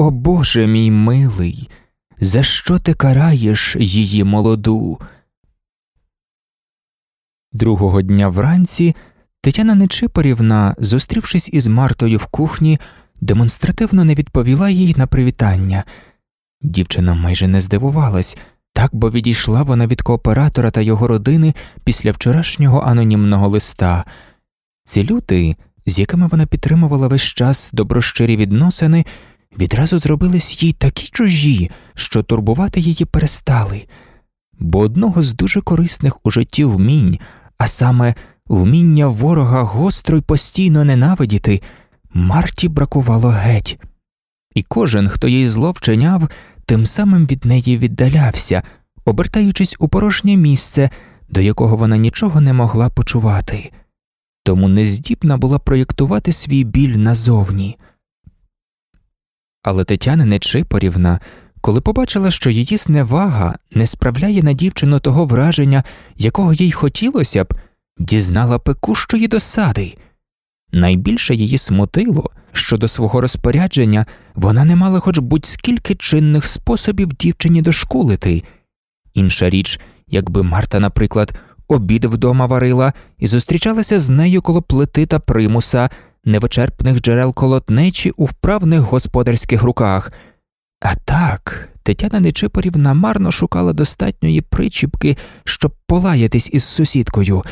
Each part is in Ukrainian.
О Боже мій милий, за що ти караєш її молоду? Другого дня вранці Тетяна Нечипорівна, зустрівшись із Мартою в кухні, демонстративно не відповіла їй на привітання. Дівчина майже не здивувалась, так бо відійшла вона від кооператора та його родини після вчорашнього анонімного листа. Ці люди, з якими вона підтримувала весь час доброщирі відносини, відразу зробились їй такі чужі, що турбувати її перестали, бо одного з дуже корисних у житті вмінь, а саме вміння ворога гостро й постійно ненавидіти, Марті бракувало геть, і кожен, хто їй зло вчиняв, тим самим від неї віддалявся, обертаючись у порожнє місце, до якого вона нічого не могла почувати, тому не здібна була проєктувати свій біль назовні. Але Тетяна Нечипорівна, коли побачила, що її зневага не справляє на дівчину того враження, якого їй хотілося б, дізнала пекущої досади. Найбільше її смутило, що до свого розпорядження вона не мала хоч будь скільки чинних способів дівчині дошкулити. Інша річ, якби Марта, наприклад, обід вдома варила і зустрічалася з нею коло плити та примуса, невичерпних джерел колотнечі у вправних господарських руках. А так, Тетяна Нечипорівна марно шукала достатньої причіпки, щоб полаятись із сусідкою.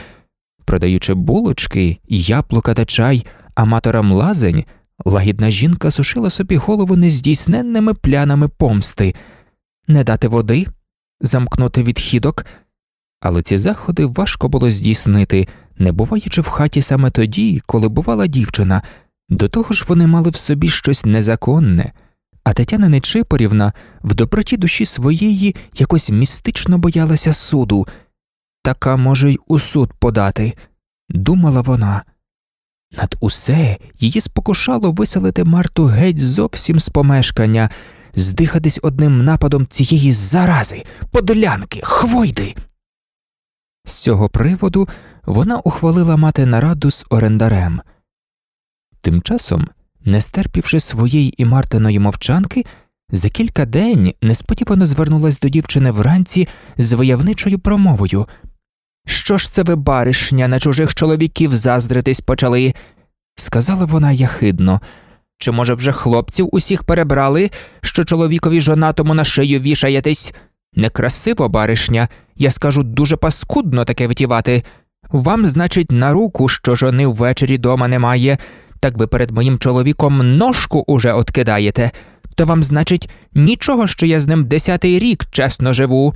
Продаючи булочки, яблука та чай аматорам лазень, лагідна жінка сушила собі голову нездійсненними плянами помсти, не дати води, замкнути відхідок, але ці заходи важко було здійснити, не буваючи в хаті саме тоді, коли бувала дівчина, до того ж вони мали в собі щось незаконне, а Тетяна Нечипорівна в доброті душі своєї якось містично боялася суду. Така може й у суд подати, думала вона. Над усе її спокушало виселити Марту геть зовсім з помешкання, здихатись одним нападом цієї зарази, подолянки, хвойди. З цього приводу вона ухвалила мати нараду з орендарем. Тим часом, не стерпівши своєї і Мартиної мовчанки, за кілька день несподівано звернулась до дівчини вранці з виявничою промовою що ж це ви, баришня, на чужих чоловіків заздритись почали? сказала вона яхидно. Чи, може, вже хлопців усіх перебрали, що чоловікові жонатому на шию вішаєтесь? Некрасиво, баришня, я скажу дуже паскудно таке витівати. Вам, значить, на руку, що жони ввечері дома немає, так ви перед моїм чоловіком ножку уже откидаєте, то вам, значить, нічого, що я з ним десятий рік чесно живу.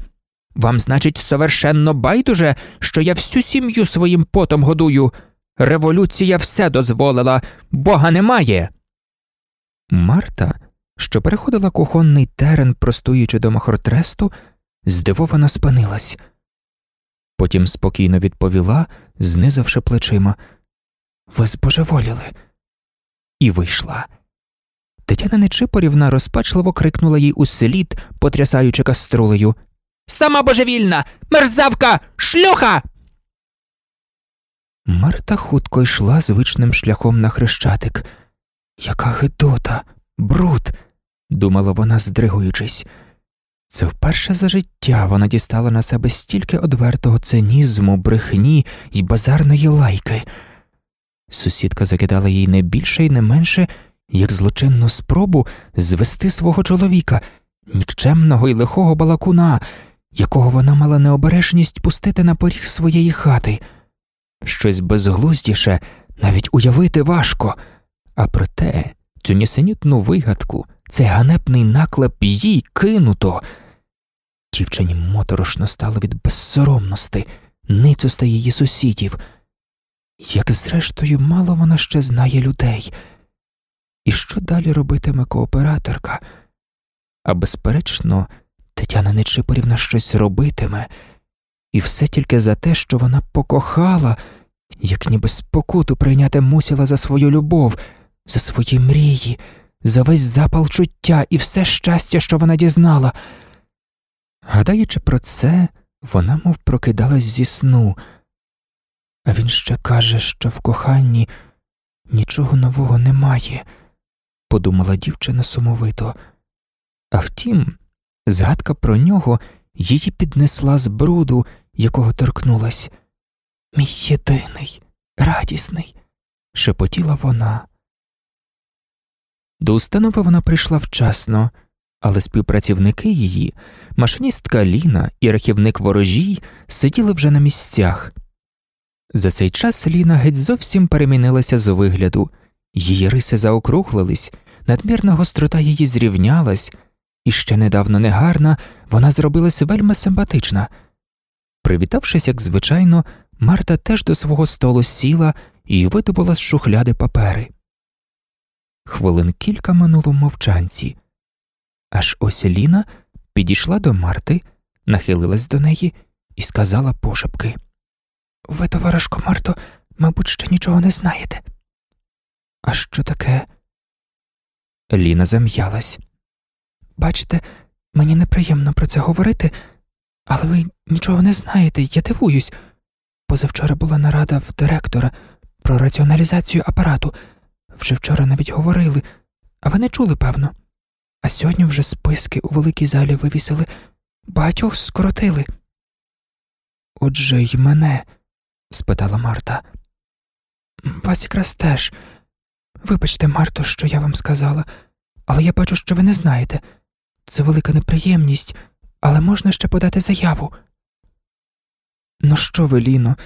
Вам, значить, совершенно байдуже, що я всю сім'ю своїм потом годую. Революція все дозволила, бога немає. Марта, що переходила кухонний терен, простуючи до махортресту, здивовано спинилась. Потім спокійно відповіла, знизавши плечима Ви збожеволіли. І вийшла. Тетяна Нечипорівна розпачливо крикнула їй у слід, потрясаючи каструлею Сама божевільна, мерзавка, шлюха. Марта хутко йшла звичним шляхом на хрещатик. Яка гидота, бруд, думала вона, здригуючись. Це вперше за життя вона дістала на себе стільки одвертого цинізму, брехні й базарної лайки. Сусідка закидала їй не більше і не менше, як злочинну спробу звести свого чоловіка, нікчемного й лихого балакуна, якого вона мала необережність пустити на поріг своєї хати. Щось безглуздіше навіть уявити важко, а проте цю нісенітну вигадку, цей ганебний наклеп їй кинуто. Дівчині моторошно стало від безсоромності, ницоста її сусідів. Як зрештою, мало вона ще знає людей. І що далі робитиме кооператорка? А безперечно, Тетяна Нечипорівна щось робитиме, і все тільки за те, що вона покохала, як ніби спокуту прийняти мусила за свою любов, за свої мрії, за весь запал чуття і все щастя, що вона дізнала. Гадаючи про це, вона мов прокидалась зі сну, а він ще каже, що в коханні нічого нового немає, подумала дівчина сумовито. А втім, згадка про нього її піднесла з бруду, якого торкнулась. Мій єдиний, радісний, шепотіла вона. До установи вона прийшла вчасно, але співпрацівники її, машиністка Ліна і рахівник ворожій сиділи вже на місцях. За цей час Ліна геть зовсім перемінилася з вигляду, її риси заокруглились, надмірна гострота її зрівнялась, і ще недавно негарна, вона зробилася вельми симпатична. Привітавшись, як звичайно, Марта теж до свого столу сіла і видобула з шухляди папери. Хвилин кілька минуло мовчанці. Аж ось Ліна підійшла до Марти, нахилилась до неї і сказала пошепки Ви, товаришко Марто, мабуть, ще нічого не знаєте. А що таке? Ліна зам'ялась. Бачите, мені неприємно про це говорити, але ви нічого не знаєте, я дивуюсь. Позавчора була нарада в директора про раціоналізацію апарату. Вже вчора навіть говорили, а ви не чули, певно. А сьогодні вже списки у великій залі вивісили, багатьох скоротили. Отже й мене? спитала Марта. Вас якраз теж. Вибачте, Марто, що я вам сказала, але я бачу, що ви не знаєте. Це велика неприємність, але можна ще подати заяву. Ну що ви, Ліно,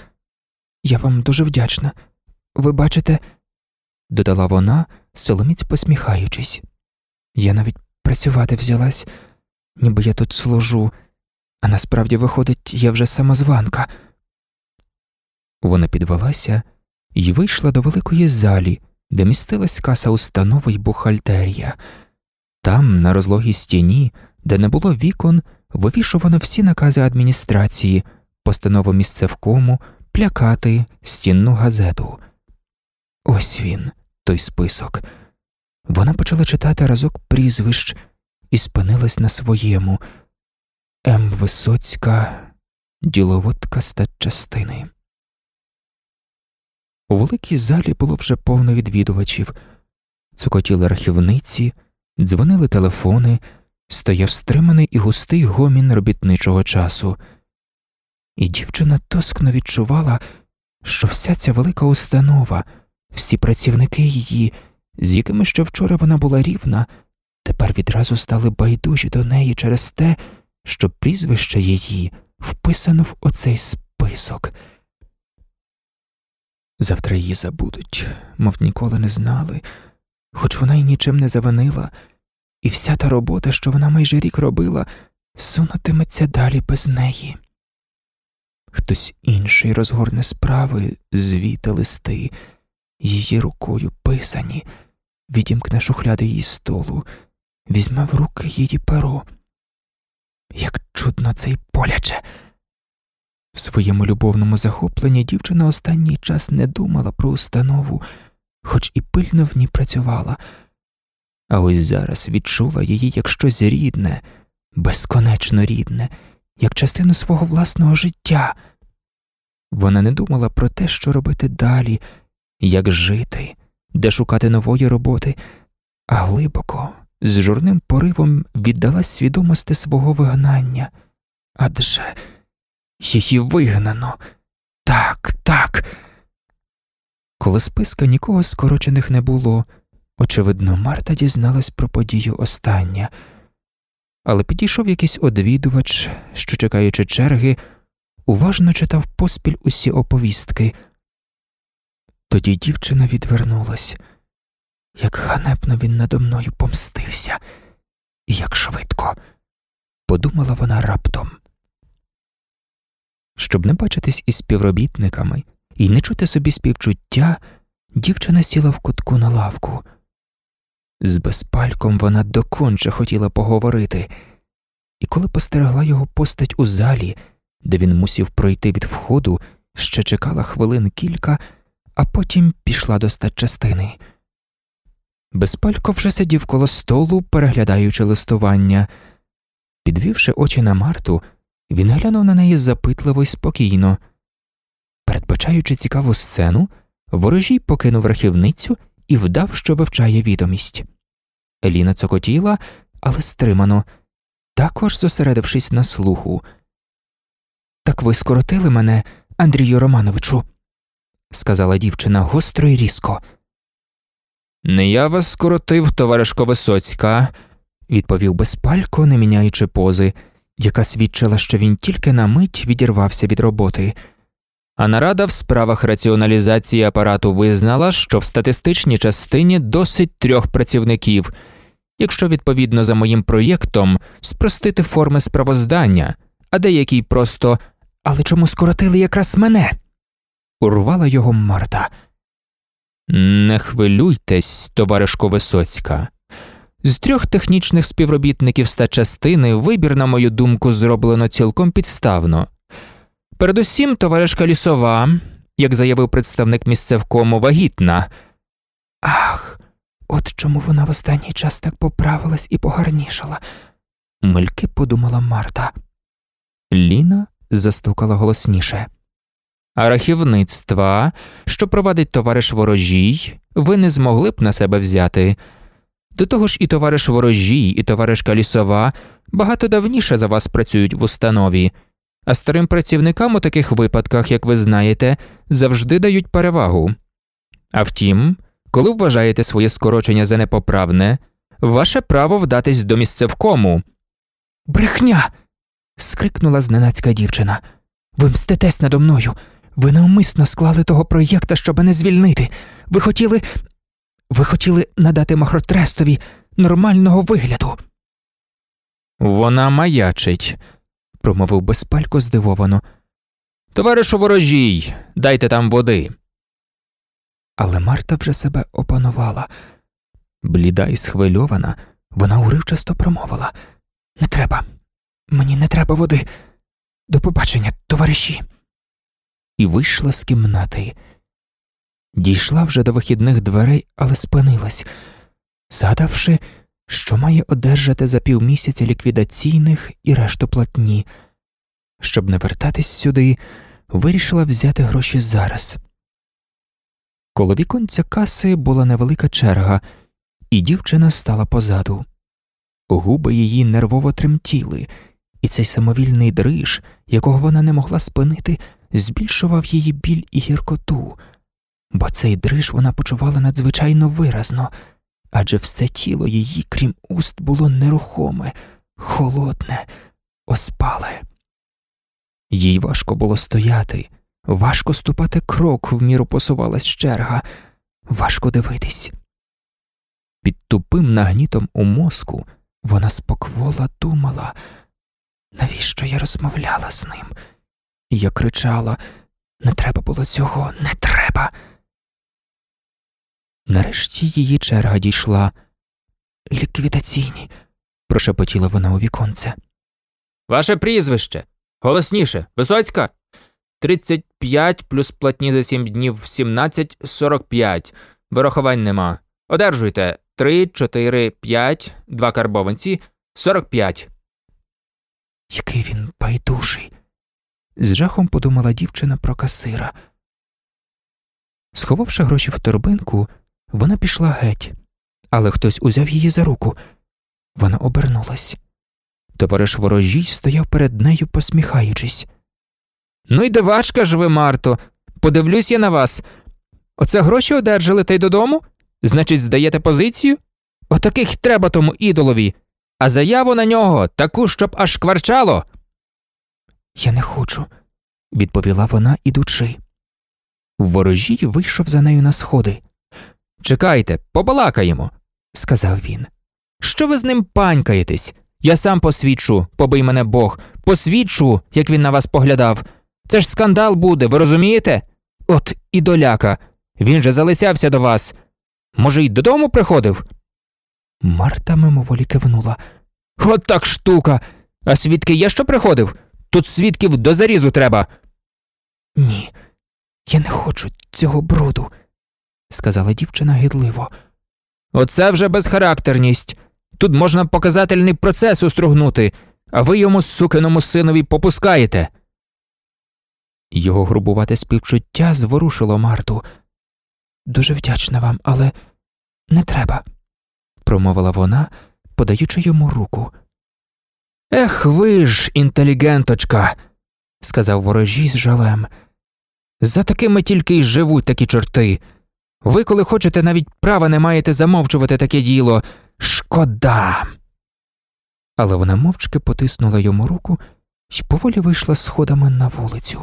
я вам дуже вдячна. Ви бачите, додала вона, соломіць посміхаючись. Я навіть працювати взялась, ніби я тут служу, а насправді, виходить, я вже самозванка. Вона підвелася і вийшла до великої залі, де містилась каса установи й бухгалтерія. Там, на розлогій стіні, де не було вікон, вивішувано всі накази адміністрації, постанову місцевкому, плякати, стінну газету. Ось він, той список. Вона почала читати разок прізвищ і спинилась на своєму М. Висоцька, діловодка статчастини. У великій залі було вже повно відвідувачів, цукотіли рахівниці, дзвонили телефони, стояв стриманий і густий гомін робітничого часу, і дівчина тоскно відчувала, що вся ця велика установа, всі працівники її, з якими ще вчора вона була рівна, тепер відразу стали байдужі до неї через те, що прізвище її вписано в оцей список. Завтра її забудуть, мов ніколи не знали, хоч вона й нічим не завинила, і вся та робота, що вона майже рік робила, сунутиметься далі без неї. Хтось інший розгорне справи, звіти листи, її рукою писані, відімкне шухляди її столу, візьме в руки її перо. Як чудно цей боляче. В своєму любовному захопленні дівчина останній час не думала про установу, хоч і пильно в ній працювала, а ось зараз відчула її як щось рідне, безконечно рідне, як частину свого власного життя. Вона не думала про те, що робити далі, як жити, де шукати нової роботи, а глибоко, з журним поривом віддалась свідомості свого вигнання. Адже її вигнано. Так, так. Коли списка нікого скорочених не було, очевидно, Марта дізналась про подію остання, але підійшов якийсь одвідувач, що, чекаючи черги, уважно читав поспіль усі оповістки. Тоді дівчина відвернулась, як ганебно він надо мною помстився, і як швидко, подумала вона раптом. Щоб не бачитись із співробітниками і не чути собі співчуття, дівчина сіла в кутку на лавку. З безпальком вона доконче хотіла поговорити, і коли постерегла його постать у залі, де він мусів пройти від входу, ще чекала хвилин кілька, а потім пішла до статчастини. Безпалько вже сидів коло столу, переглядаючи листування. Підвівши очі на Марту, він глянув на неї запитливо й спокійно. Передбачаючи цікаву сцену, ворожій покинув рахівницю і вдав, що вивчає відомість. Еліна цокотіла, але стримано, також зосередившись на слуху. Так ви скоротили мене, Андрію Романовичу, сказала дівчина гостро й різко. Не я вас скоротив, товаришко Висоцька, відповів безпалько, не міняючи пози, яка свідчила, що він тільки на мить відірвався від роботи. А нарада в справах раціоналізації апарату визнала, що в статистичній частині досить трьох працівників, якщо відповідно за моїм проєктом спростити форми справоздання, а деякі просто але чому скоротили якраз мене? Урвала його Марта. Не хвилюйтесь, товаришко Висоцька. З трьох технічних співробітників ста частини вибір, на мою думку, зроблено цілком підставно. Передусім, товаришка лісова, як заявив представник місцевкому, вагітна. Ах, от чому вона в останній час так поправилась і погарнішала, мильки подумала Марта. Ліна застукала голосніше. А рахівництва, що провадить товариш ворожій, ви не змогли б на себе взяти. До того ж, і товариш ворожій, і товаришка лісова багато давніше за вас працюють в установі, а старим працівникам у таких випадках, як ви знаєте, завжди дають перевагу. А втім, коли вважаєте своє скорочення за непоправне, ваше право вдатись до місцевкому. Брехня. скрикнула зненацька дівчина. Ви мститесь надо мною. Ви навмисно склали того проєкта, щоб мене звільнити. Ви хотіли. Ви хотіли надати Махротрестові нормального вигляду. Вона маячить, промовив безпалько здивовано. Товаришу ворожій, дайте там води. Але Марта вже себе опанувала. Бліда і схвильована, вона уривчасто промовила Не треба, мені не треба води. До побачення, товариші. І вийшла з кімнати. Дійшла вже до вихідних дверей, але спинилась, згадавши, що має одержати за півмісяця ліквідаційних і решту платні. Щоб не вертатись сюди, вирішила взяти гроші зараз. Коло віконця каси була невелика черга, і дівчина стала позаду. Губи її нервово тремтіли, і цей самовільний дриж, якого вона не могла спинити, збільшував її біль і гіркоту, бо цей дриж вона почувала надзвичайно виразно, адже все тіло її, крім уст, було нерухоме, холодне, оспале. Їй важко було стояти, важко ступати крок, в міру посувалась черга, важко дивитись. Під тупим нагнітом у мозку вона споквола думала, навіщо я розмовляла з ним? Я кричала не треба було цього, не треба. Нарешті її черга дійшла. Ліквідаційні, прошепотіла вона у віконце. Ваше прізвище. Голосніше. Висоцька. Тридцять п'ять плюс платні за сім днів сімнадцять сорок п'ять. Вирахувань нема. Одержуйте три, чотири, п'ять, два карбованці, сорок п'ять. Який він байдужий. З жахом подумала дівчина про касира. Сховавши гроші в торбинку, вона пішла геть, але хтось узяв її за руку. Вона обернулась. Товариш ворожій стояв перед нею, посміхаючись. Ну й дивачка ж ви, Марто. Подивлюсь я на вас. Оце гроші одержали та й додому? Значить, здаєте позицію? Отаких треба тому ідолові, а заяву на нього таку, щоб аж кварчало. Я не хочу, відповіла вона, ідучи. Ворожій вийшов за нею на сходи. Чекайте, побалакаємо, сказав він. Що ви з ним панькаєтесь? Я сам посвідчу, побий мене Бог, посвідчу, як він на вас поглядав. Це ж скандал буде, ви розумієте? От і доляка. Він же залицявся до вас. Може, й додому приходив? Марта мимоволі кивнула. От так штука. А свідки є, що приходив? Тут свідків до зарізу треба. Ні, я не хочу цього бруду, сказала дівчина гідливо. Оце вже безхарактерність. Тут можна показательний процес устругнути, а ви йому сукиному синові попускаєте. Його грубувате співчуття зворушило Марту. Дуже вдячна вам, але не треба. промовила вона, подаючи йому руку. Ех ви ж, інтелігенточка, сказав ворожій з жалем. За такими тільки й живуть такі чорти. Ви, коли хочете, навіть права не маєте замовчувати таке діло. Шкода. Але вона мовчки потиснула йому руку і поволі вийшла сходами на вулицю.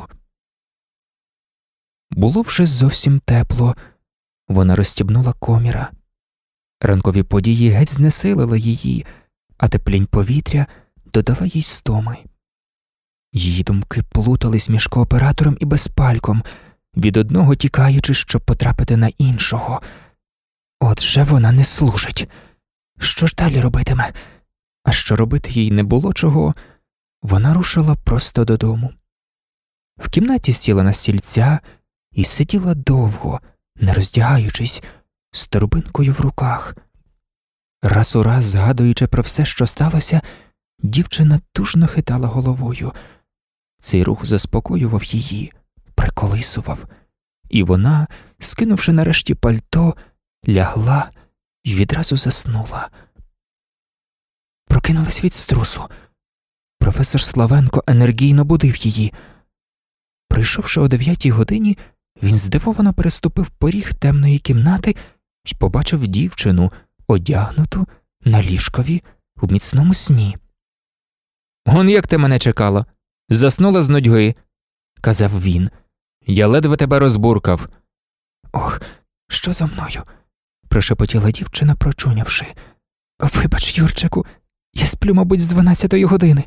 Було вже зовсім тепло, вона розстібнула коміра. Ранкові події геть знесилили її, а теплінь повітря додала їй стоми. Її думки плутались між кооператором і безпальком, від одного тікаючи, щоб потрапити на іншого. Отже вона не служить. Що ж далі робитиме? А що робити їй не було чого, вона рушила просто додому. В кімнаті сіла на стільця і сиділа довго, не роздягаючись, з торбинкою в руках. Раз у раз, згадуючи про все, що сталося, дівчина тужно хитала головою. Цей рух заспокоював її, приколисував, і вона, скинувши нарешті пальто, лягла і відразу заснула. Прокинулась від струсу. Професор Славенко енергійно будив її. Прийшовши о дев'ятій годині, він здивовано переступив поріг темної кімнати і побачив дівчину, одягнуту на ліжкові у міцному сні. Он як ти мене чекала? Заснула з нудьги, казав він. Я ледве тебе розбуркав. Ох, що за мною? прошепотіла дівчина, прочунявши. Вибач, Юрчику, я сплю, мабуть, з дванадцятої години.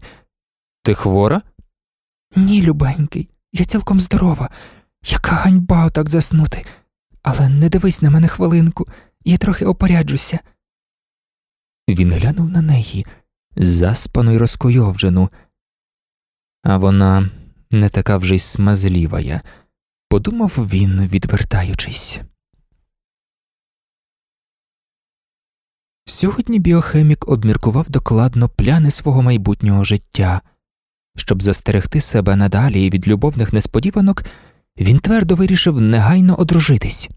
Ти хвора? Ні, любенький, я цілком здорова. Яка ганьба отак заснути. Але не дивись на мене хвилинку, я трохи опоряджуся. Він глянув на неї, заспану й розкойовджену. А вона не така вже й смазлівая, подумав він, відвертаючись. Сьогодні біохемік обміркував докладно пляни свого майбутнього життя. Щоб застерегти себе надалі від любовних несподіванок, він твердо вирішив негайно одружитись.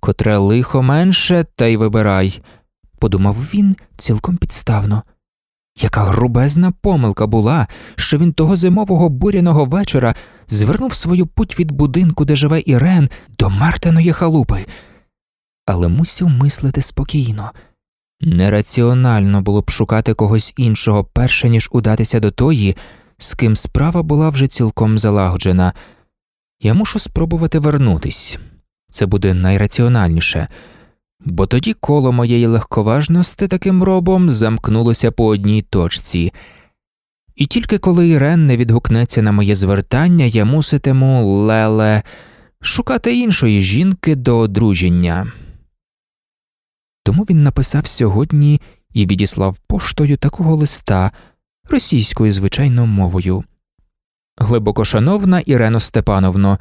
Котре лихо менше, та й вибирай, подумав він цілком підставно. Яка грубезна помилка була, що він того зимового буряного вечора звернув свою путь від будинку, де живе Ірен, до Мартиної халупи, але мусив мислити спокійно. Нераціонально було б шукати когось іншого перше ніж удатися до тої, з ким справа була вже цілком залагоджена. Я мушу спробувати вернутись це буде найраціональніше, бо тоді коло моєї легковажності таким робом замкнулося по одній точці, і тільки коли Ірен не відгукнеться на моє звертання, я муситиму, леле, шукати іншої жінки до одруження. Тому він написав сьогодні і відіслав поштою такого листа російською звичайною мовою. Глибокошановна Ірено Степановно,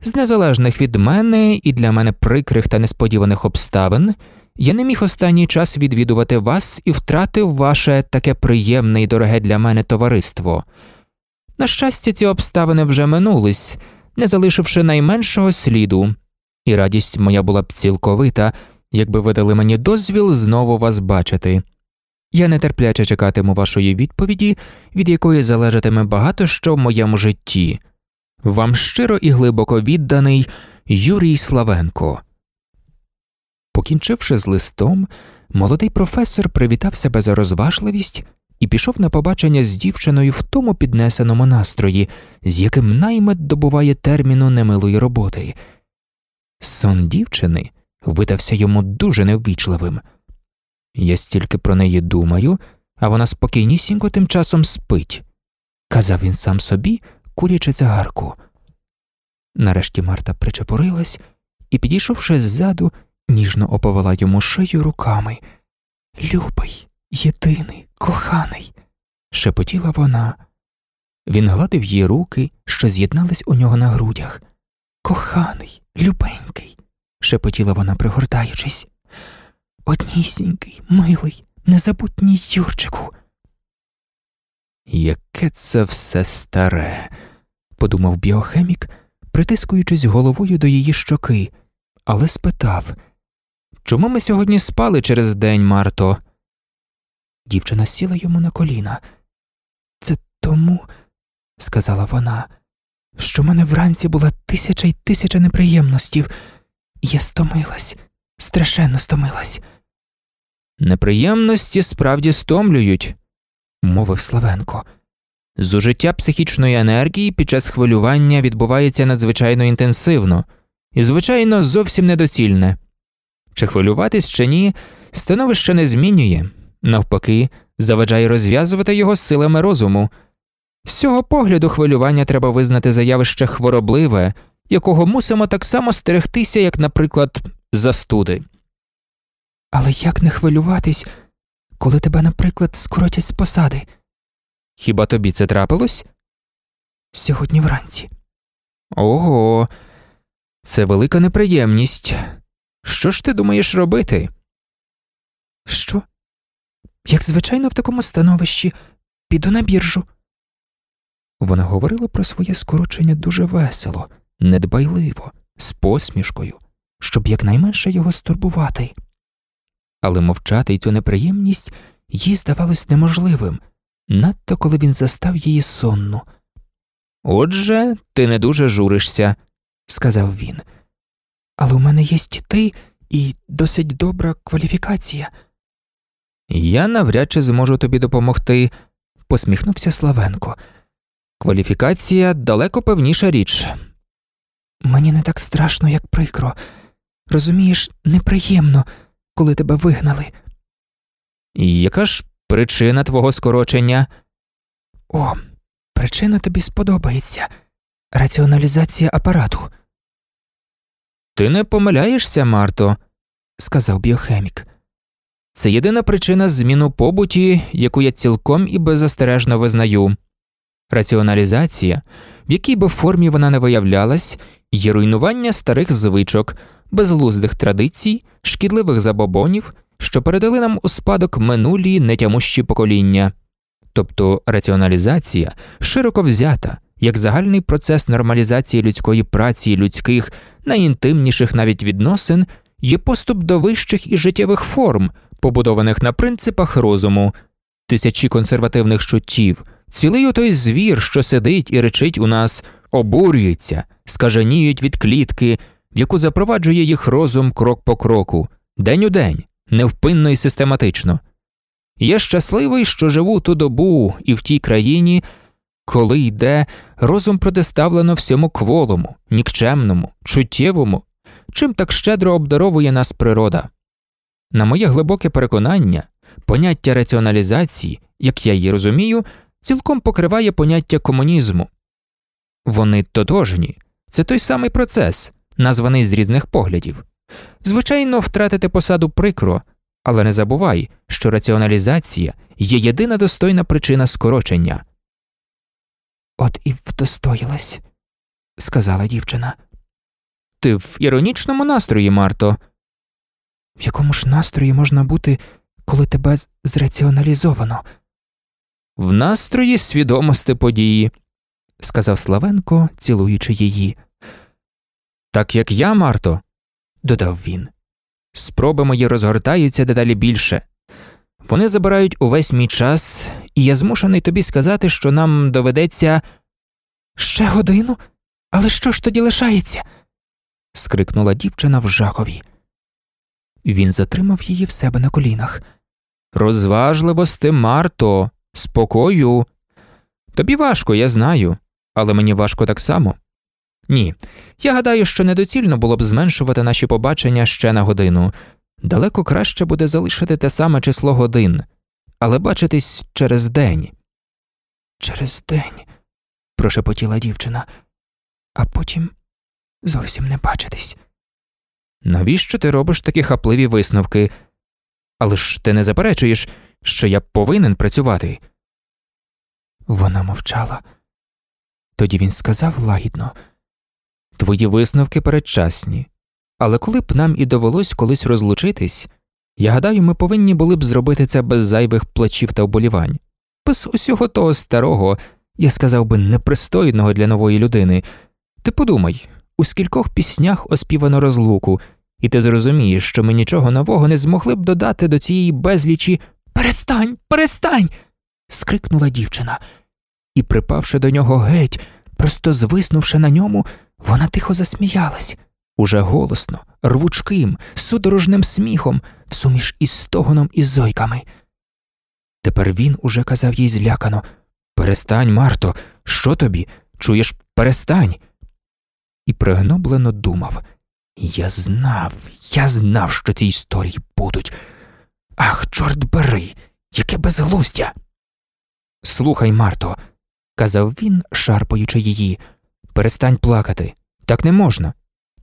з незалежних від мене і для мене прикрих та несподіваних обставин я не міг останній час відвідувати вас і втратив ваше таке приємне і дороге для мене товариство. На щастя, ці обставини вже минулись, не залишивши найменшого сліду, і радість моя була б цілковита, якби ви дали мені дозвіл знову вас бачити. Я нетерпляче чекатиму вашої відповіді, від якої залежатиме багато що в моєму житті. Вам щиро і глибоко відданий Юрій Славенко. Покінчивши з листом, молодий професор привітав себе за розважливість і пішов на побачення з дівчиною в тому піднесеному настрої, з яким наймет добуває терміну немилої роботи. Сон дівчини видався йому дуже неввічливим. Я стільки про неї думаю, а вона спокійнісінько тим часом спить, казав він сам собі, курячи цигарку. Нарешті Марта причепурилась і, підійшовши ззаду, ніжно оповела йому шию руками. Любий, єдиний, коханий, шепотіла вона. Він гладив її руки, що з'єднались у нього на грудях. Коханий, любенький, шепотіла вона, пригортаючись. Однісінький, милий, незабутній Юрчику. Яке це все старе, подумав біохемік, притискуючись головою до її щоки, але спитав Чому ми сьогодні спали через день, Марто? Дівчина сіла йому на коліна. Це тому, сказала вона, що в мене вранці була тисяча й тисяча неприємностів, я стомилась, страшенно стомилась. Неприємності справді стомлюють, мовив Славенко. Зужиття психічної енергії під час хвилювання відбувається надзвичайно інтенсивно і, звичайно, зовсім недоцільне. Чи хвилюватись чи ні, становище не змінює, навпаки, заважає розв'язувати його силами розуму. З цього погляду хвилювання треба визнати за явище хворобливе, якого мусимо так само стерегтися, як, наприклад, застуди. Але як не хвилюватись, коли тебе, наприклад, скоротять з посади? Хіба тобі це трапилось? Сьогодні вранці. Ого, це велика неприємність. Що ж ти думаєш робити? Що? Як звичайно в такому становищі, піду на біржу. Вона говорила про своє скорочення дуже весело, недбайливо, з посмішкою, щоб якнайменше його стурбувати. Але мовчати й цю неприємність їй здавалось неможливим, надто коли він застав її сонну. Отже, ти не дуже журишся, сказав він. Але у мене є ти і досить добра кваліфікація. Я навряд чи зможу тобі допомогти, посміхнувся Славенко. Кваліфікація далеко певніша річ. Мені не так страшно, як прикро. Розумієш, неприємно, коли тебе вигнали. І яка ж причина твого скорочення? О, причина тобі сподобається раціоналізація апарату. Ти не помиляєшся, Марто, сказав біохемік. Це єдина причина зміну побуті, яку я цілком і беззастережно визнаю. Раціоналізація, в якій би формі вона не виявлялась, є руйнування старих звичок, безглуздих традицій, шкідливих забобонів, що передали нам у спадок минулі нетямущі покоління. Тобто раціоналізація широко взята як загальний процес нормалізації людської праці людських, найінтимніших навіть відносин, є поступ до вищих і життєвих форм, побудованих на принципах розуму, тисячі консервативних чуттів, цілий отой звір, що сидить і речить у нас, обурюється, скаженіють від клітки, яку запроваджує їх розум крок по кроку, день у день, невпинно і систематично. Я щасливий, що живу ту добу і в тій країні, коли йде розум протиставлено всьому кволому, нікчемному, чуттєвому, чим так щедро обдаровує нас природа. На моє глибоке переконання, поняття раціоналізації, як я її розумію, цілком покриває поняття комунізму. Вони тотожні, це той самий процес, названий з різних поглядів. Звичайно, втратити посаду прикро, але не забувай, що раціоналізація є єдина достойна причина скорочення. От і вдостоїлась, сказала дівчина. Ти в іронічному настрої, Марто. В якому ж настрої можна бути, коли тебе зраціоналізовано? В настрої свідомості події, сказав Славенко, цілуючи її. Так як я, Марто, додав він, спроби мої розгортаються дедалі більше. Вони забирають увесь мій час, і я змушений тобі сказати, що нам доведеться. Ще годину? Але що ж тоді лишається? скрикнула дівчина в жахові. Він затримав її в себе на колінах. Розважливости, Марто, спокою. Тобі важко, я знаю, але мені важко так само. Ні, я гадаю, що недоцільно було б зменшувати наші побачення ще на годину. Далеко краще буде залишити те саме число годин, але бачитись через день. Через день, прошепотіла дівчина, а потім зовсім не бачитись. Навіщо ти робиш такі хапливі висновки? Але ж ти не заперечуєш, що я повинен працювати. Вона мовчала. Тоді він сказав лагідно Твої висновки передчасні, але коли б нам і довелось колись розлучитись, я гадаю, ми повинні були б зробити це без зайвих плачів та оболівань, без усього того старого, я сказав би, непристойного для нової людини. Ти подумай, у скількох піснях оспівано розлуку, і ти зрозумієш, що ми нічого нового не змогли б додати до цієї безлічі Перестань, перестань. скрикнула дівчина, і, припавши до нього геть, просто звиснувши на ньому, вона тихо засміялась, уже голосно, рвучким, судорожним сміхом, всуміш із стогоном і зойками. Тепер він уже казав їй злякано Перестань, Марто, що тобі? Чуєш, перестань. І пригноблено думав Я знав, я знав, що ці історії будуть. Ах, чорт бери, яке безглуздя. Слухай, Марто, казав він, шарпаючи її, перестань плакати. Так не можна.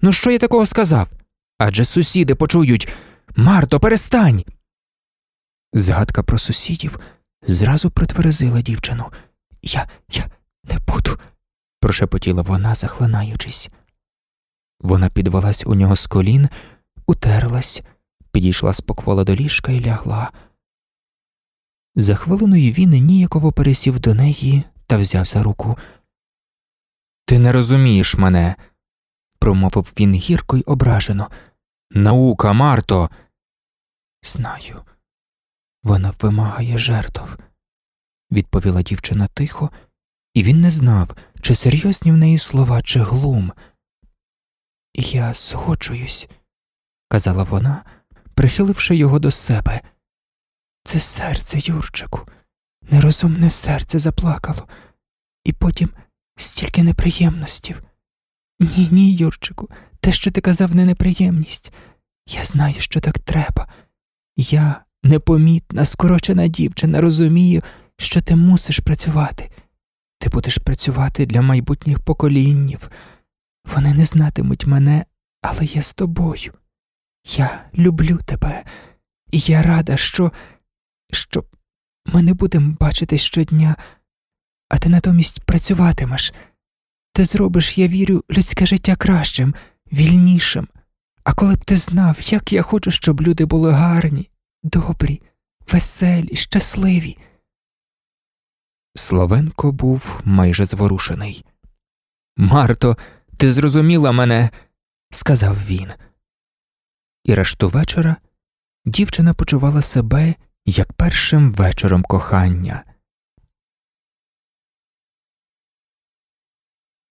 Ну, що я такого сказав? Адже сусіди почують Марто, перестань. Згадка про сусідів зразу притверезила дівчину. Я, я не буду, прошепотіла вона, захлинаючись. Вона підвелась у нього з колін, утерлась, підійшла споквола до ліжка і лягла. За хвилиною він ніяково пересів до неї та взяв за руку. Ти не розумієш мене, промовив він гірко й ображено. Наука, Марто. Знаю, вона вимагає жертв, відповіла дівчина тихо, і він не знав, чи серйозні в неї слова, чи глум. Я згоджуюсь, казала вона, прихиливши його до себе. Це серце, Юрчику, нерозумне серце заплакало, і потім стільки неприємностів. Ні, ні, Юрчику, те, що ти казав, не неприємність. Я знаю, що так треба. Я непомітна, скорочена дівчина, розумію, що ти мусиш працювати. Ти будеш працювати для майбутніх поколіннів. Вони не знатимуть мене, але я з тобою. Я люблю тебе, і я рада, що що ми не будемо бачитись щодня, а ти натомість працюватимеш. Ти зробиш, я вірю, людське життя кращим, вільнішим. А коли б ти знав, як я хочу, щоб люди були гарні, добрі, веселі, щасливі. Словенко був майже зворушений. Марто, ти зрозуміла мене, сказав він. І решту вечора дівчина почувала себе як першим вечором кохання.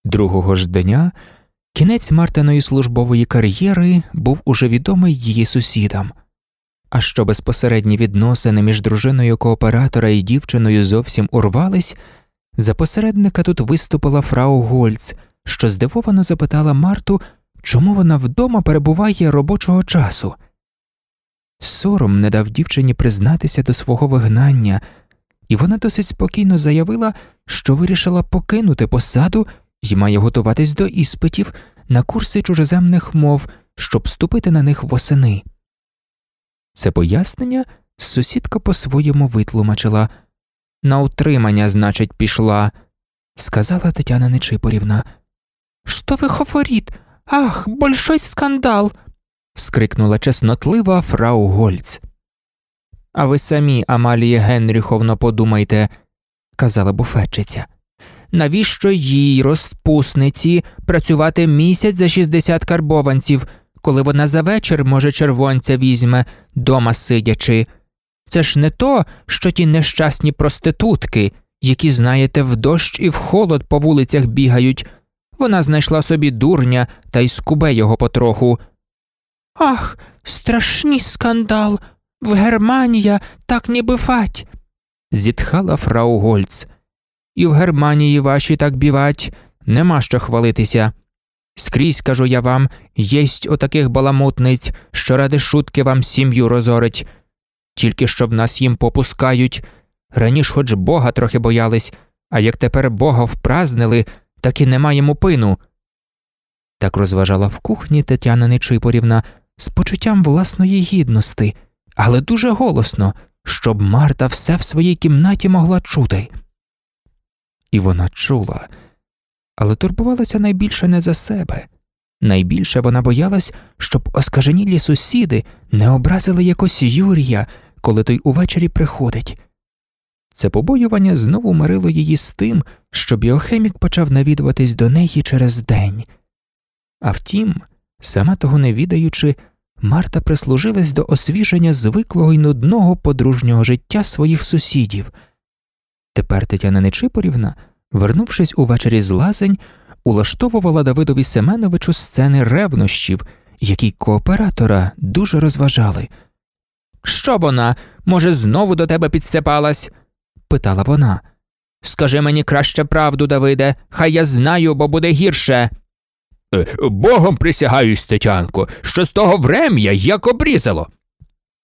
Другого ж дня кінець Мартиної службової кар'єри був уже відомий її сусідам, а що безпосередні відносини між дружиною кооператора і дівчиною зовсім урвались, за посередника тут виступила фрау Гольц, що здивовано запитала Марту, чому вона вдома перебуває робочого часу. Сором не дав дівчині признатися до свого вигнання, і вона досить спокійно заявила, що вирішила покинути посаду і має готуватись до іспитів на курси чужоземних мов, щоб вступити на них восени. Це пояснення сусідка по своєму витлумачила на утримання, значить, пішла, сказала Тетяна Нечипорівна. Що ви говорит? Ах, большой скандал скрикнула чеснотлива фрау Гольц. А ви самі, Амалія Генріховно, подумайте, казала буфетчиця. Навіщо їй, розпусниці, працювати місяць за 60 карбованців, коли вона за вечір, може, червонця візьме, дома сидячи? Це ж не то, що ті нещасні проститутки, які, знаєте, в дощ і в холод по вулицях бігають. Вона знайшла собі дурня та й скубе його потроху. Ах, страшний скандал. В Германія так не бивать, зітхала фрау Гольц. І в Германії ваші так бівать, нема що хвалитися. Скрізь кажу я вам, єсть отаких баламутниць, що ради шутки вам сім'ю розорить, тільки що в нас їм попускають. Раніш хоч бога трохи боялись, а як тепер бога впразнили, так і нема йому пину. Так розважала в кухні Тетяна Нечипорівна, з почуттям власної гідності, але дуже голосно, щоб Марта все в своїй кімнаті могла чути. І вона чула, але турбувалася найбільше не за себе. Найбільше вона боялась, щоб оскаженілі сусіди не образили якось Юрія, коли той увечері приходить. Це побоювання знову мирило її з тим, що біохемік почав навідуватись до неї через день. А втім, сама того не відаючи, Марта прислужилась до освіження звиклого й нудного подружнього життя своїх сусідів. Тепер Тетяна Нечипорівна, вернувшись увечері з лазень, улаштовувала Давидові Семеновичу сцени ревнощів, які кооператора дуже розважали. Що вона, може, знову до тебе підсипалась? питала вона. Скажи мені краще правду, Давиде, хай я знаю, бо буде гірше. «Е, Богом присягаюсь, Тетянко, що з того врем'я як обрізало.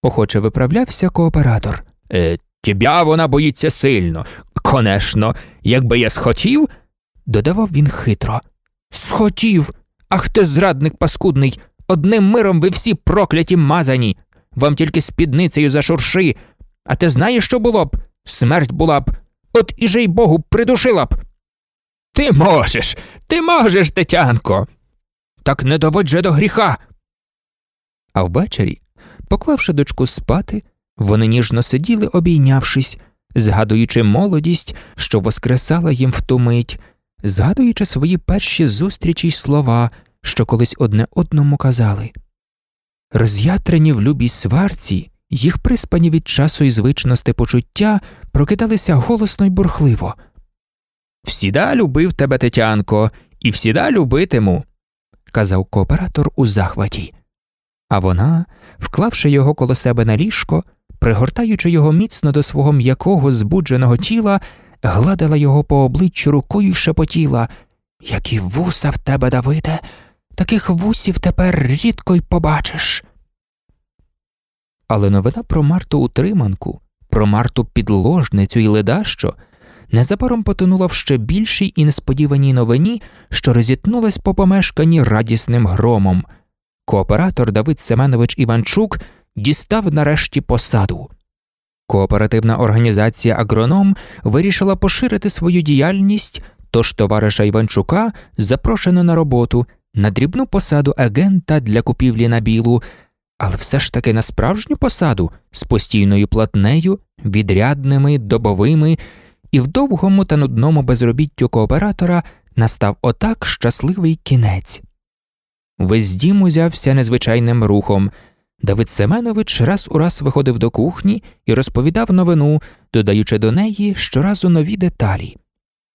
Охоче виправлявся кооператор. Тібя вона боїться сильно. Конечно, якби я схотів, додавав він хитро. Схотів. Ах ти зрадник паскудний. Одним миром ви всі прокляті мазані. Вам тільки спідницею зашурши. А ти знаєш, що було б? Смерть була б. От і же й Богу придушила б. Ти можеш, ти можеш, Тетянко. Так не доводь же до гріха. А ввечері, поклавши дочку спати, вони ніжно сиділи, обійнявшись, згадуючи молодість, що воскресала їм в ту мить, згадуючи свої перші зустрічі й слова, що колись одне одному казали. Роз'ятрені в любій сварці, їх приспані від часу і звичності почуття прокидалися голосно й бурхливо. Всіда любив тебе, Тетянко, і всіда любитиму, казав кооператор у захваті. А вона, вклавши його коло себе на ліжко, пригортаючи його міцно до свого м'якого збудженого тіла, гладила його по обличчю рукою й шепотіла Які вуса в тебе, Давиде, таких вусів тепер рідко й побачиш. Але новина про Марту утриманку, про Марту підложницю і ледащо незабаром потонула в ще більшій і несподіваній новині, що розітнулась по помешканні радісним громом. Кооператор Давид Семенович Іванчук дістав нарешті посаду. Кооперативна організація Агроном вирішила поширити свою діяльність, тож товариша Іванчука запрошено на роботу на дрібну посаду агента для купівлі на білу, але все ж таки на справжню посаду з постійною платнею, відрядними, добовими, і в довгому та нудному безробіттю кооператора настав отак щасливий кінець. Весь дім узявся незвичайним рухом. Давид Семенович раз у раз виходив до кухні і розповідав новину, додаючи до неї щоразу нові деталі.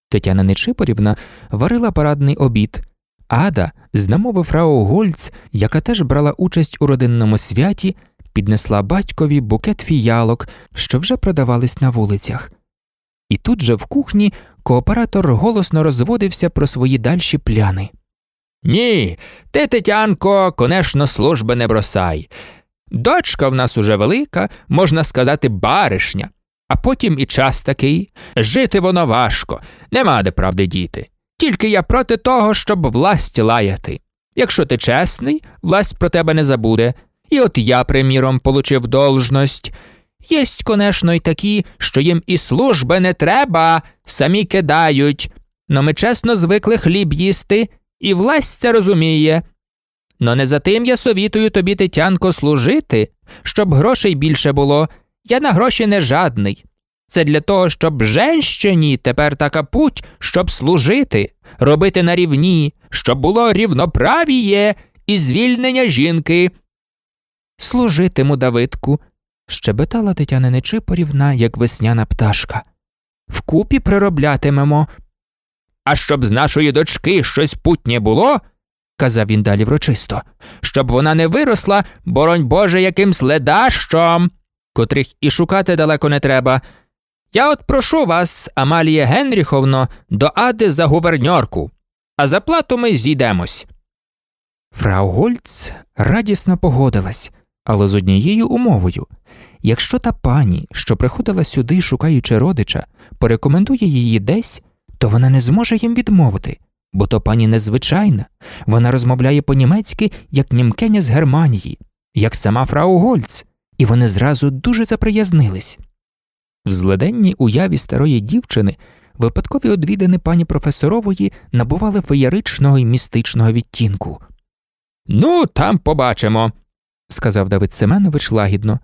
Тетяна Нечипорівна варила парадний обід. Ада, з намови фрау Гольц, яка теж брала участь у родинному святі, піднесла батькові букет фіялок, що вже продавались на вулицях. І тут же в кухні кооператор голосно розводився про свої дальші пляни. Ні, ти, Тетянко, конечно, служби не бросай. Дочка в нас уже велика, можна сказати, баришня, а потім і час такий. Жити воно важко, нема де правди діти. Тільки я проти того, щоб власть лаяти. Якщо ти чесний, власть про тебе не забуде. І от я, приміром, получив должность. Єсть, конечно, й такі, що їм і служби не треба, самі кидають. Но ми чесно звикли хліб їсти, і власть це розуміє. Но не за тим я совітую тобі, Тетянко, служити, щоб грошей більше було. Я на гроші не жадний. Це для того, щоб женщині тепер така путь, щоб служити, робити на рівні, щоб було рівноправіє і звільнення жінки. Служитиму, Давидку, щебетала Тетяна Нечипорівна, як весняна пташка. Вкупі прироблятимемо. А щоб з нашої дочки щось путнє було, казав він далі врочисто, щоб вона не виросла, боронь Боже, якимсь ледащом, котрих і шукати далеко не треба. Я от прошу вас, Амалія Генріховно, до Ади за гуверньорку, а за плату ми зійдемось. Фрау Гольц радісно погодилась, але з однією умовою якщо та пані, що приходила сюди, шукаючи родича, порекомендує її десь, то вона не зможе їм відмовити, бо то пані незвичайна, вона розмовляє по-німецьки, як німкеня з Германії, як сама фрау Гольц, і вони зразу дуже заприязнились. В зледенній уяві старої дівчини випадкові одвідини пані професорової набували феєричного і містичного відтінку. Ну, там побачимо, сказав Давид Семенович лагідно,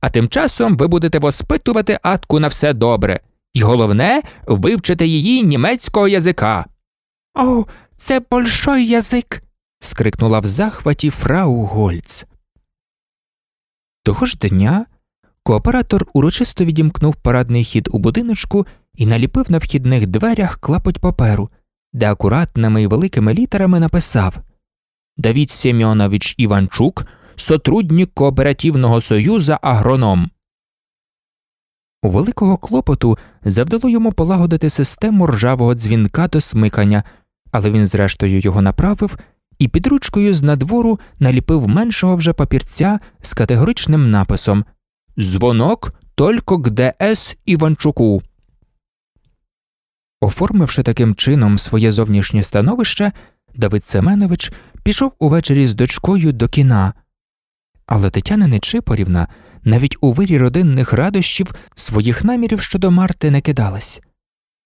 а тим часом ви будете воспитувати атку на все добре, і головне вивчити її німецького язика. О, це большой язик. скрикнула в захваті фрау Гольц. Того ж дня кооператор урочисто відімкнув парадний хід у будиночку і наліпив на вхідних дверях клапоть паперу, де акуратними і великими літерами написав Давід Семьонович Іванчук, сотрудник кооперативного союзу агроном. Великого клопоту завдало йому полагодити систему ржавого дзвінка до смикання, але він зрештою його направив і під ручкою з надвору наліпив меншого вже папірця з категоричним написом Дзвонок только к ДС Іванчуку. Оформивши таким чином своє зовнішнє становище, Давид Семенович пішов увечері з дочкою до кіна. Але Тетяна Нечипорівна навіть у вирі родинних радощів своїх намірів щодо Марти не кидалась.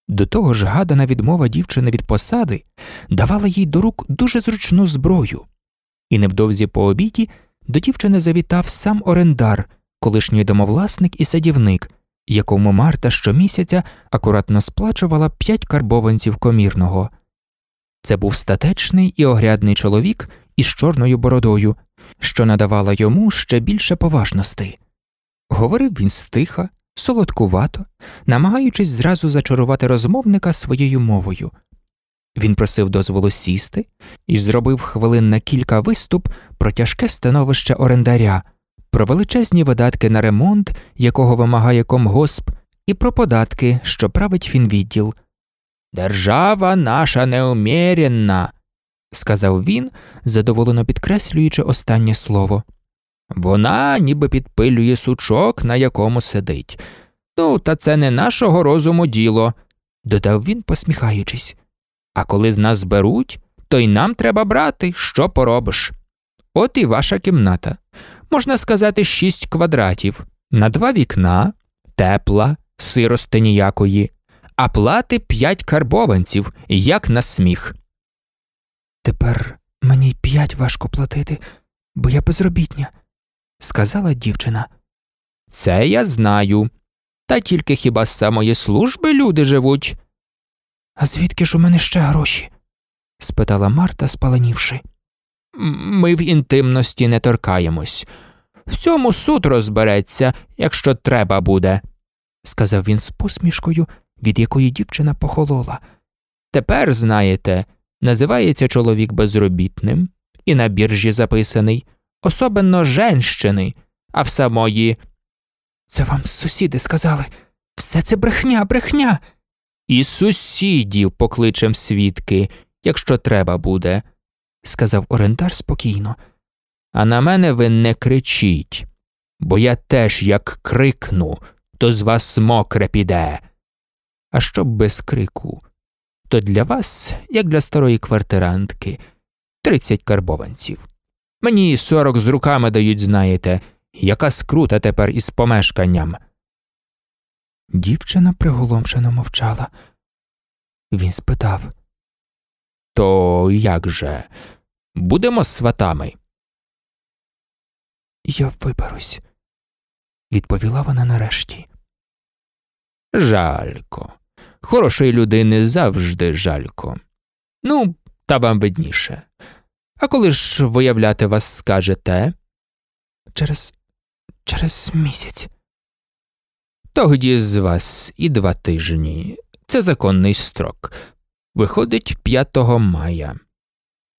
До того ж, гадана відмова дівчини від посади давала їй до рук дуже зручну зброю, і невдовзі по обіді до дівчини завітав сам орендар, колишній домовласник і садівник, якому Марта щомісяця акуратно сплачувала п'ять карбованців комірного. Це був статечний і огрядний чоловік із чорною бородою, що надавала йому ще більше поважності. Говорив він стиха, солодкувато, намагаючись зразу зачарувати розмовника своєю мовою. Він просив дозволу сісти і зробив хвилин на кілька виступ про тяжке становище орендаря, про величезні видатки на ремонт, якого вимагає комгосп, і про податки, що править фінвідділ. Держава наша неуміренна, сказав він, задоволено підкреслюючи останнє слово. Вона ніби підпилює сучок, на якому сидить. Ну, та це не нашого розуму діло, додав він, посміхаючись. А коли з нас беруть, то й нам треба брати, що поробиш. От і ваша кімната. Можна сказати, шість квадратів, на два вікна, тепла, сирости ніякої, а плати п'ять карбованців, як на сміх. Тепер мені й п'ять важко платити, бо я безробітня, сказала дівчина. Це я знаю. Та тільки хіба з самої служби люди живуть. А звідки ж у мене ще гроші? спитала Марта, спаленівши. Ми в інтимності не торкаємось. В цьому суд розбереться, якщо треба буде, сказав він з посмішкою, від якої дівчина похолола. Тепер, знаєте, називається чоловік безробітним і на біржі записаний, особенно женщини, а в самої. Це вам сусіди сказали. Все це брехня, брехня. І сусідів покличем свідки, якщо треба буде, сказав орендар спокійно. А на мене ви не кричіть, бо я теж як крикну, то з вас мокре піде. А щоб без крику, то для вас, як для старої квартирантки, тридцять карбованців. Мені сорок з руками дають, знаєте, яка скрута тепер із помешканням. Дівчина приголомшено мовчала. Він спитав То як же? Будемо сватами? Я виберусь, відповіла вона нарешті. Жалько. Хорошої людини завжди жалько. Ну, та вам видніше. А коли ж виявляти вас скажете? Через через місяць. Тоді з вас і два тижні. Це законний строк. Виходить 5 мая.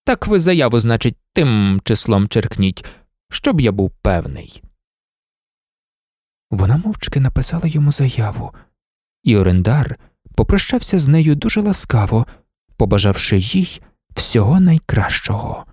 Так ви заяву, значить, тим числом черкніть, щоб я був певний. Вона мовчки написала йому заяву, і орендар попрощався з нею дуже ласкаво, побажавши їй всього найкращого.